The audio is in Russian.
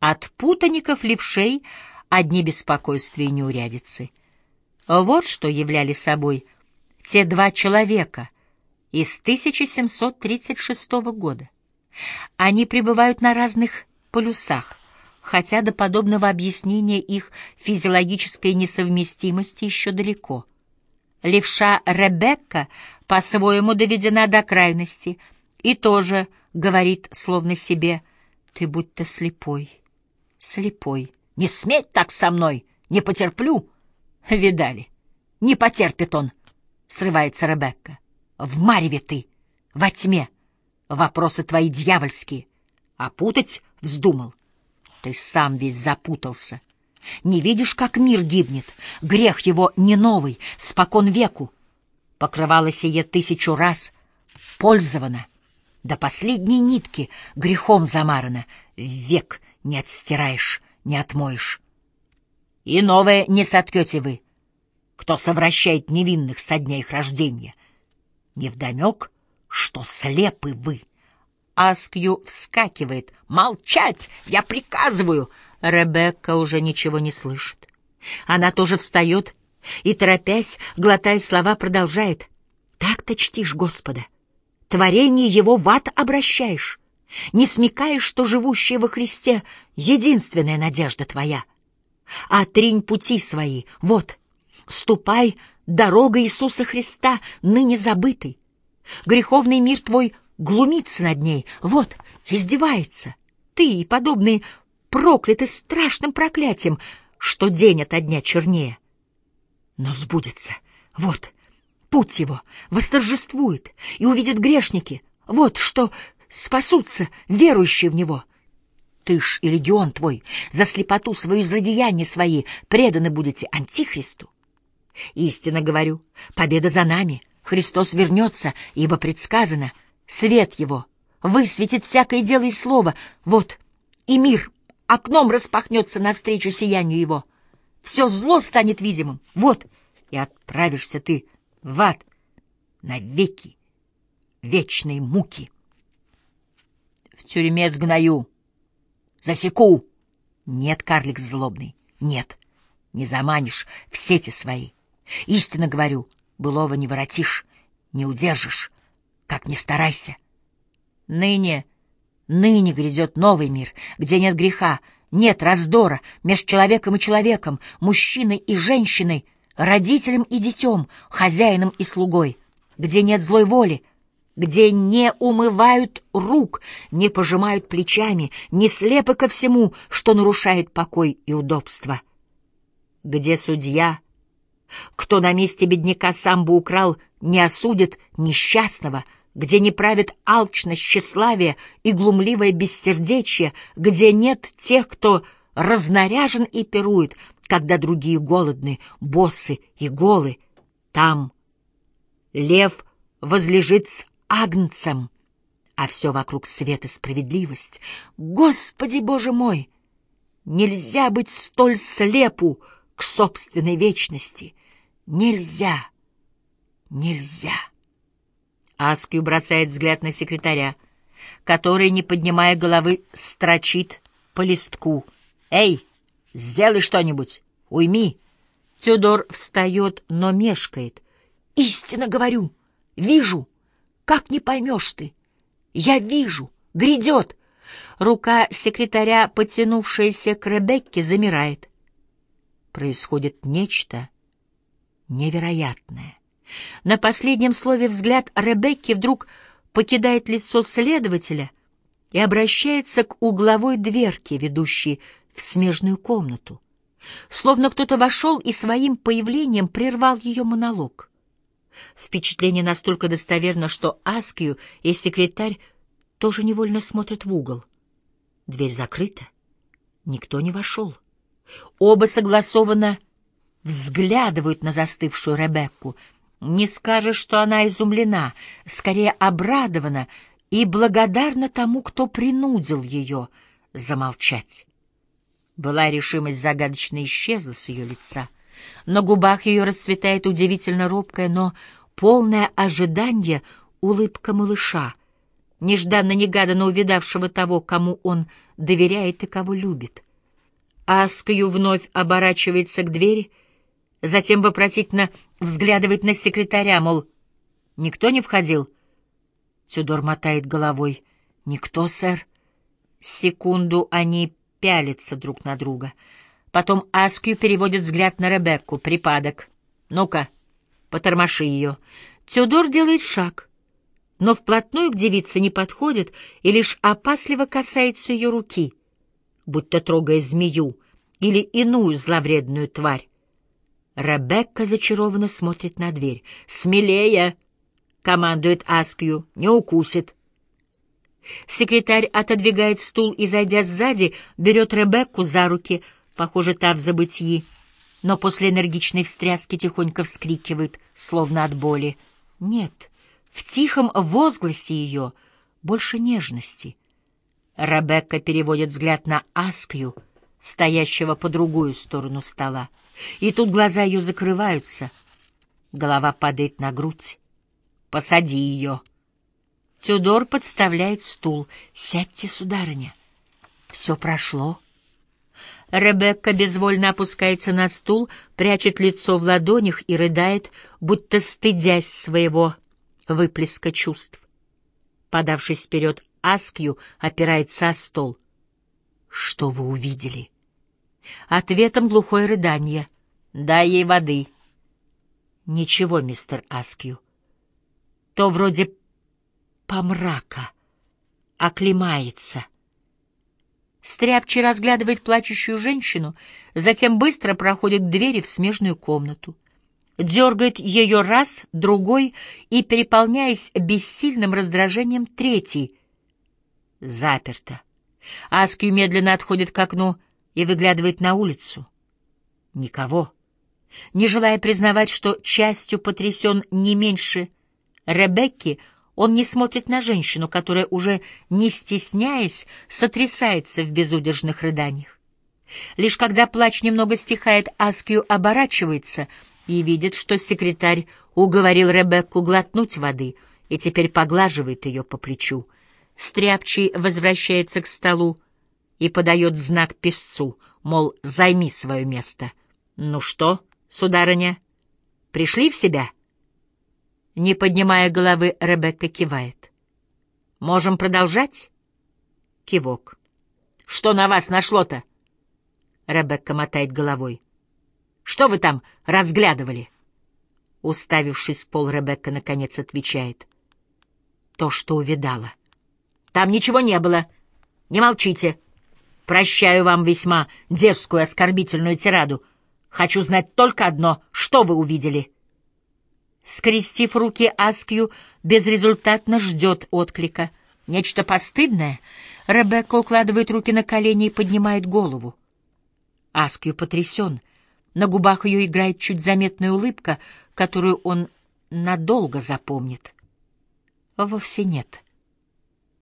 От путаников левшей одни беспокойства и неурядицы. Вот что являли собой те два человека из 1736 года. Они пребывают на разных полюсах, хотя до подобного объяснения их физиологической несовместимости еще далеко. Левша Ребекка по-своему доведена до крайности и тоже говорит, словно себе, «Ты будто слепой, слепой. Не смей так со мной, не потерплю!» Видали? Не потерпит он, срывается Ребекка. В мареве ты, во тьме. Вопросы твои дьявольские. А путать вздумал. Ты сам весь запутался. Не видишь, как мир гибнет? Грех его не новый, спокон веку. Покрывало сие тысячу раз, пользовано. До последней нитки грехом замарано. Век не отстираешь, не отмоешь. И новое не соткете вы, кто совращает невинных со дня их рождения. Невдомек, что слепы вы. Аскью вскакивает. «Молчать! Я приказываю!» Ребекка уже ничего не слышит. Она тоже встает и, торопясь, глотая слова, продолжает. «Так-то чтишь Господа. Творение Его в ад обращаешь. Не смекаешь, что живущая во Христе — единственная надежда твоя. Отринь пути свои, вот, ступай дорога Иисуса Христа, ныне забытый. Греховный мир твой глумится над ней, вот, издевается. Ты и подобные прокляты страшным проклятием, что день ото дня чернее. Но сбудется, вот, путь его восторжествует, и увидят грешники, вот, что спасутся верующие в него. Ты ж и легион твой за слепоту свою злодеяния свои преданы будете Антихристу. Истинно говорю, победа за нами, Христос вернется, ибо предсказано, свет его высветит всякое дело и слово, вот, и мир окном распахнется навстречу сиянию его. Все зло станет видимым, вот, и отправишься ты в ад навеки вечной муки. В тюрьме сгною, засеку. Нет, карлик злобный, нет, не заманишь в сети свои. Истинно говорю, былого не воротишь, не удержишь, как ни старайся. Ныне, ныне грядет новый мир, где нет греха, нет раздора между человеком и человеком, мужчиной и женщиной, родителем и детем, хозяином и слугой, где нет злой воли, где не умывают рук, не пожимают плечами, не слепы ко всему, что нарушает покой и удобство, где судья — кто на месте бедняка сам бы украл, не осудит несчастного, где не правит алчность, тщеславие и глумливое бессердечие, где нет тех, кто разнаряжен и пирует, когда другие голодны, боссы и голы. Там лев возлежит с агнцем, а все вокруг свет и справедливость. Господи, Боже мой! Нельзя быть столь слепу к собственной вечности. Нельзя! Нельзя! Аскью бросает взгляд на секретаря, который, не поднимая головы, строчит по листку. «Эй, сделай что-нибудь! Уйми!» Тюдор встает, но мешкает. «Истинно говорю! Вижу! Как не поймешь ты! Я вижу! Грядет!» Рука секретаря, потянувшаяся к Ребекке, замирает. Происходит нечто невероятное. На последнем слове взгляд Ребекки вдруг покидает лицо следователя и обращается к угловой дверке, ведущей в смежную комнату. Словно кто-то вошел и своим появлением прервал ее монолог. Впечатление настолько достоверно, что Аскию и секретарь тоже невольно смотрят в угол. Дверь закрыта, никто не вошел. Оба согласованно взглядывают на застывшую Ребекку. Не скажешь, что она изумлена, скорее обрадована и благодарна тому, кто принудил ее замолчать. Была решимость загадочно исчезла с ее лица. На губах ее расцветает удивительно робкая, но полное ожидание улыбка малыша. нежданно-негаданно увидавшего того, кому он доверяет и кого любит. Аскью вновь оборачивается к двери, затем вопросительно взглядывает на секретаря, мол, никто не входил. Тюдор мотает головой. «Никто, сэр». Секунду они пялятся друг на друга. Потом Аскью переводит взгляд на Ребекку. «Припадок. Ну-ка, потормоши ее». Тюдор делает шаг, но вплотную к девице не подходит и лишь опасливо касается ее руки, будто трогая змею или иную зловредную тварь. Ребекка зачарованно смотрит на дверь. «Смелее!» — командует Аскью. «Не укусит». Секретарь отодвигает стул и, зайдя сзади, берет Ребекку за руки, похоже, та в забытии, но после энергичной встряски тихонько вскрикивает, словно от боли. Нет, в тихом возгласе ее больше нежности. Ребекка переводит взгляд на Аскью, стоящего по другую сторону стола, и тут глаза ее закрываются, голова падает на грудь. «Посади ее!» Тюдор подставляет стул. «Сядьте, сударыня. Все прошло». Ребекка безвольно опускается на стул, прячет лицо в ладонях и рыдает, будто стыдясь своего выплеска чувств. Подавшись вперед, Аскью опирается о стол. «Что вы увидели?» Ответом глухое рыдание. «Дай ей воды». «Ничего, мистер Аскью. То вроде помрака оклемается». Стряпчий разглядывает плачущую женщину, затем быстро проходит к двери в смежную комнату. Дергает ее раз, другой и, переполняясь бессильным раздражением, третий. Заперто. Аскью медленно отходит к окну и выглядывает на улицу. Никого. Не желая признавать, что частью потрясен не меньше Ребекки, он не смотрит на женщину, которая, уже не стесняясь, сотрясается в безудержных рыданиях. Лишь когда плач немного стихает, Аскью оборачивается и видит, что секретарь уговорил Ребекку глотнуть воды и теперь поглаживает ее по плечу. Стряпчий возвращается к столу и подает знак песцу, мол, займи свое место. «Ну что, сударыня, пришли в себя?» Не поднимая головы, Ребекка кивает. «Можем продолжать?» Кивок. «Что на вас нашло-то?» Ребекка мотает головой. «Что вы там разглядывали?» Уставившись в пол, Ребекка наконец отвечает. «То, что увидала». «Там ничего не было. Не молчите. Прощаю вам весьма дерзкую оскорбительную тираду. Хочу знать только одно. Что вы увидели?» Скрестив руки, Аскью безрезультатно ждет отклика. Нечто постыдное. Ребекка укладывает руки на колени и поднимает голову. Аскью потрясен. На губах ее играет чуть заметная улыбка, которую он надолго запомнит. Вовсе нет.